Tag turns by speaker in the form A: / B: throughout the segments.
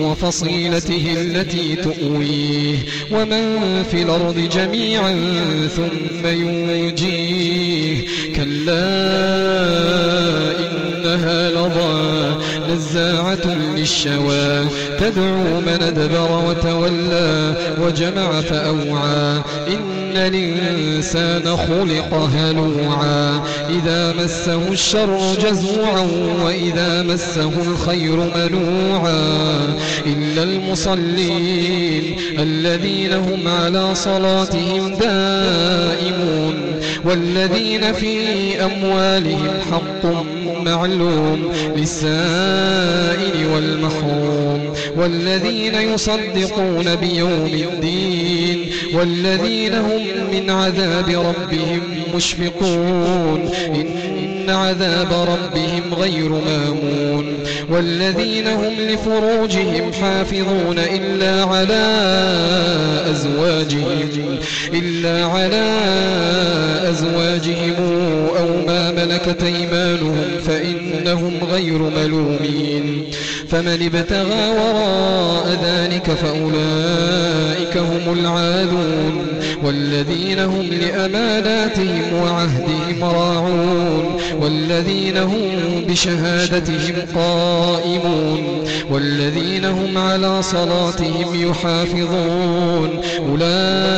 A: وفصيلته التي تؤويه ومن في الأرض جميعا ثم ينجيه كلا إنها لظى نزاعة للشوى. تدعو من أدبر وتولى وجمع فأوعى. إن الإنسان خلق هلوعا. إذا مسه الشر جزوعا وإذا مسه الخير منوعا إلا المصلين الذين هم على صلاتهم دائمون. والذين في أموالهم حق معلوم للسائل والمحروم والذين يصدقون بيوم الدين والذين هم من عذاب ربهم مشفقون إن عذاب ربهم غير مامون والذين هم لفروجهم حافظون إلا على أزواجهم إلا على أزواجهم أو ما ملكت أيمانهم فإنهم غير ملومين. فمن ابتغى وراء ذلك فأولئك هم العادون. والذين هم لأماناتهم وعهدهم راعون. والذين هم بشهادتهم قائمون. والذين هم على صلاتهم يحافظون. أولئك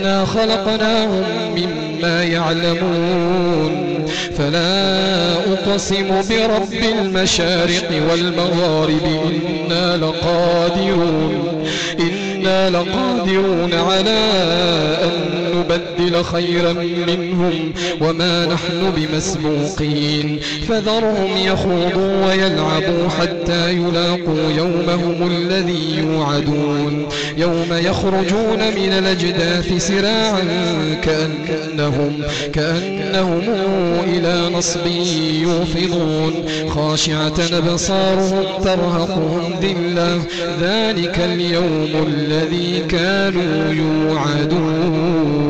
A: إنا خلقناهم مما يعلمون. فلا أقسم برب المشارق والمغارب. إنا لقادرون. إنا لقادرون على أن نبدل خيرا منهم وما نحن بمسبوقين. فذرهم يخوضوا ويلعبوا حتى يلاقوا يومهم الذي يوعدون. يوم يخرجون من الأجداث سراعا كأنهم, كأنهم إلى نصب يوفضون. خاشعة أبصارهم ترهقهم ذلة. ذلك اليوم الذي كانوا يوعدون.